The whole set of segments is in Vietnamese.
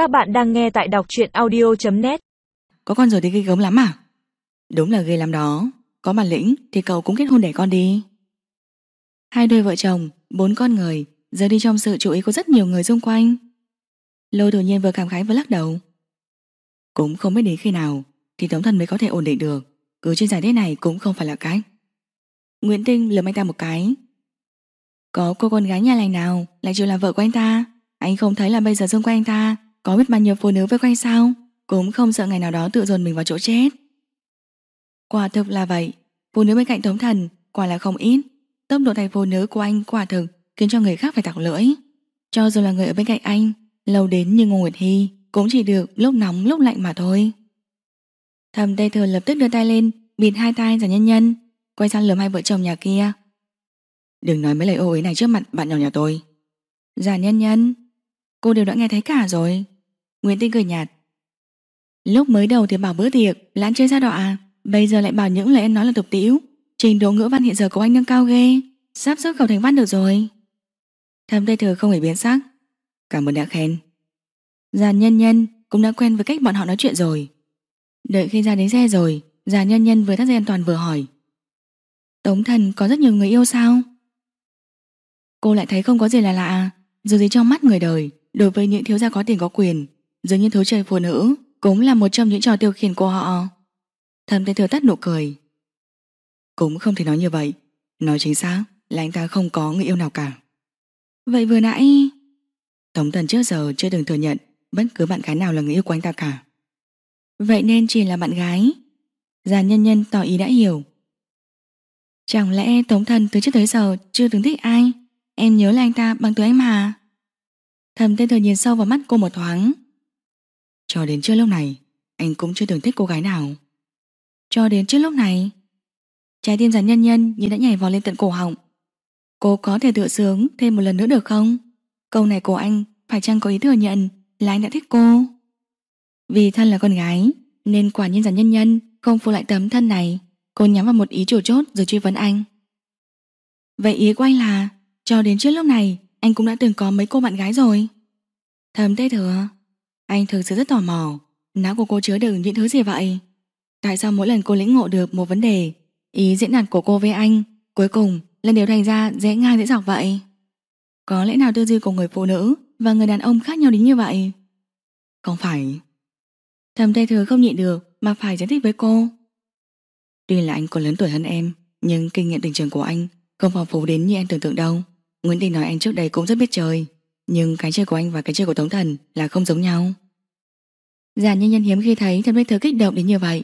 Các bạn đang nghe tại đọc truyện audio.net Có con rồi thì ghê gớm lắm à? Đúng là ghê lắm đó. Có bản lĩnh thì cậu cũng kết hôn để con đi. Hai đôi vợ chồng, Bốn con người, Giờ đi trong sự chú ý của rất nhiều người xung quanh. Lôi đột nhiên vừa cảm khái vừa lắc đầu. Cũng không biết đến khi nào Thì tống thần mới có thể ổn định được. Cứ trên giải thế này cũng không phải là cách Nguyễn Tinh lườm anh ta một cái. Có cô con gái nhà lành nào Lại chịu làm vợ của anh ta? Anh không thấy là bây giờ xung quanh anh ta có biết bao nhiêu phụ nữ với quanh sao? Cũng không sợ ngày nào đó tự dồn mình vào chỗ chết. Quả thực là vậy. Phụ nữ bên cạnh Tống Thần Quả là không ít. Tốc độ thành phụ nữ của anh quả thực Khiến cho người khác phải tặc lưỡi. Cho dù là người ở bên cạnh anh Lâu đến như Ngô Nguyệt Hy Cũng chỉ được lúc nóng lúc lạnh mà thôi. Thầm Tây Thừa lập tức đưa tay lên Bịt hai tay giả nhân nhân Quay sang lườm hai vợ chồng nhà kia. Đừng nói mấy lời ô ấy này trước mặt bạn nhỏ nhà tôi. Giả nhân nhân Cô đều đã nghe thấy cả rồi Nguyễn Tinh cười nhạt. Lúc mới đầu thì bảo bữa tiệc, Lãn chơi ra đọa à? Bây giờ lại bảo những lời em nói là tục tĩu. Trình độ ngữ văn hiện giờ của anh nâng cao ghê. Sắp xuất khẩu thành văn được rồi. Thầm Tây Thừa không hề biến sắc. Cảm ơn đã khen. Già nhân nhân cũng đã quen với cách bọn họ nói chuyện rồi. Đợi khi ra đến xe rồi, Già nhân nhân vừa thắt dây an toàn vừa hỏi. Tống thần có rất nhiều người yêu sao? Cô lại thấy không có gì là lạ à? Dù gì trong mắt người đời, Đối với những thiếu gia có tiền có quyền Dường như thấu trời phụ nữ Cũng là một trong những trò tiêu khiển của họ. Thầm Tây Thừa tắt nụ cười. Cũng không thể nói như vậy. Nói chính xác là anh ta không có người yêu nào cả. Vậy vừa nãy Tống Thần trước giờ chưa từng thừa nhận Bất cứ bạn gái nào là người yêu của anh ta cả. Vậy nên chỉ là bạn gái. Già nhân nhân tỏ ý đã hiểu. Chẳng lẽ Tống Thần từ trước tới giờ Chưa từng thích ai? Em nhớ là anh ta bằng tuổi anh mà Thầm tên thừa nhìn sâu vào mắt cô một thoáng cho đến trước lúc này, Anh cũng chưa từng thích cô gái nào Cho đến trước lúc này, Trái tim giản nhân nhân như đã nhảy vào lên tận cổ họng Cô có thể tựa sướng thêm một lần nữa được không? Câu này của anh phải chăng có ý thừa nhận là anh đã thích cô? Vì thân là con gái, nên quả nhiên giản nhân nhân không phụ lại tấm thân này. Cô nhắm vào một ý chủ chốt rồi truy vấn anh. Vậy ý của anh là, cho đến trước lúc này, anh cũng đã từng có mấy cô bạn gái rồi. Thầm tê thừa. Anh thực sự rất tò mò. Não của cô chứa đựng những thứ gì vậy? Tại sao mỗi lần cô lĩnh ngộ được một vấn đề ý diễn đạt của cô với anh cuối cùng lần đều thành ra dễ ngang dễ dọc vậy? Có lẽ nào tư duy của người phụ nữ và người đàn ông khác nhau đến như vậy? Không phải. Thầm Tây Thừa không nhịn được mà phải giải thích với cô. Tuy là anh còn lớn tuổi hơn em, nhưng kinh nghiệm tình trường của anh không phong phú đến như em tưởng tượng đâu. Nguyễn Đình nói anh trước đây cũng rất biết chơi, nhưng cái chơi của anh và cái chơi của Tống Thần là không giống nhau. Già nhân nhân hiếm khi thấy Thầm Bích Thứ kích động đến như vậy.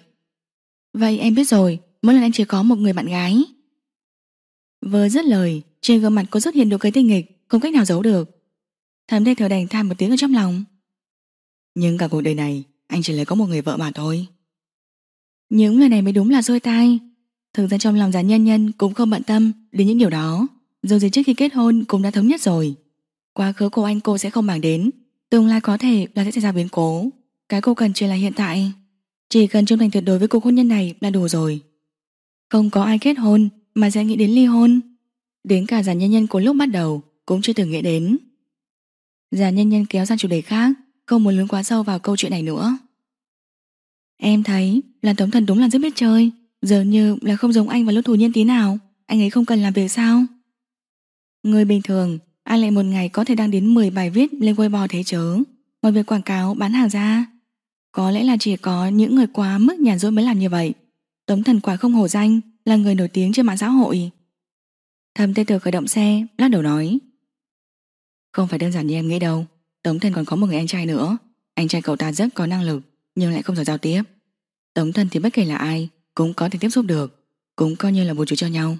Vậy em biết rồi, mỗi lần anh chỉ có một người bạn gái. Vừa dứt lời, trên gương mặt cô xuất hiện nụ cười tinh nghịch, không cách nào giấu được. Thầm Tây Thừa đành than một tiếng ở trong lòng. Nhưng cả cuộc đời này, anh chỉ lấy có một người vợ mà thôi. Những lời này mới đúng là rôi tai. Thực ra trong lòng già nhân nhân cũng không bận tâm đến những điều đó. Dù gì trước khi kết hôn cũng đã thống nhất rồi. Quá khứ của anh cô sẽ không màng đến. Tương lai có thể là sẽ xảy ra biến cố. Cái cô cần chỉ là hiện tại. Chỉ cần trung thành tuyệt đối với cuộc hôn nhân này là đủ rồi. Không có ai kết hôn mà sẽ nghĩ đến ly hôn. Đến cả giàn nhân nhân của lúc bắt đầu cũng chưa từng nghĩ đến. Già nhân nhân kéo sang chủ đề khác, không muốn lún quá sâu vào câu chuyện này nữa. Em thấy là Tống Thần đúng là rất biết chơi, giờ như là không giống anh và lúc thù nhân tí nào, anh ấy không cần làm việc sao? Người bình thường, ai lại một ngày có thể đăng đến 10 bài viết lên Weibo thế chớ, ngoài việc quảng cáo bán hàng ra. Có lẽ là chỉ có những người quá mức nhàn rỗi mới làm như vậy. Tống Thần quả không hổ danh, là người nổi tiếng trên mạng xã hội. Thầm tê từ khởi động xe, lắc đầu nói. Không phải đơn giản như em nghĩ đâu, Tống Thần còn có một người anh trai nữa. Anh trai cậu ta rất có năng lực, nhưng lại không giỏi giao tiếp. Tống Thần thì bất kể là ai, cũng có thể tiếp xúc được, cũng coi như là bù chủ cho nhau.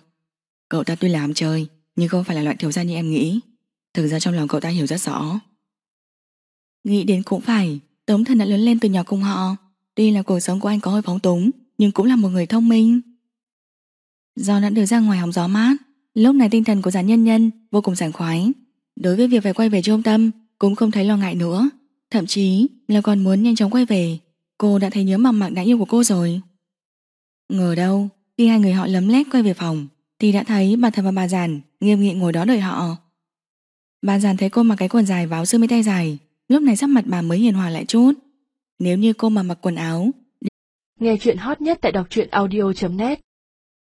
Cậu ta tuy là ám chơi, nhưng không phải là loại thiếu gia như em nghĩ. Thực ra trong lòng cậu ta hiểu rất rõ. Nghĩ đến cũng phải, Tống Thần đã lớn lên từ nhỏ cùng họ. Tuy là cuộc sống của anh có hơi phóng túng, nhưng cũng là một người thông minh. Do đã được ra ngoài hóng gió mát, lúc này tinh thần của già nhân nhân vô cùng sảng khoái. Đối với việc phải quay về trung tâm, cũng không thấy lo ngại nữa. Thậm chí là còn muốn nhanh chóng quay về. Cô đã thấy nhớ mầm mặc đã yêu của cô rồi. Ngờ đâu, khi hai người họ lấm lét quay về phòng, thì đã thấy bà thần và bà giản nghiêm nghị ngồi đó đợi họ. Bà giàn thấy cô mặc cái quần dài váo áo sơ mi tay dài, Lúc này sắc mặt bà mới hiền hòa lại chút. Nếu như cô mà mặc quần áo Nghe chuyện hot nhất tại đọc truyện audio.net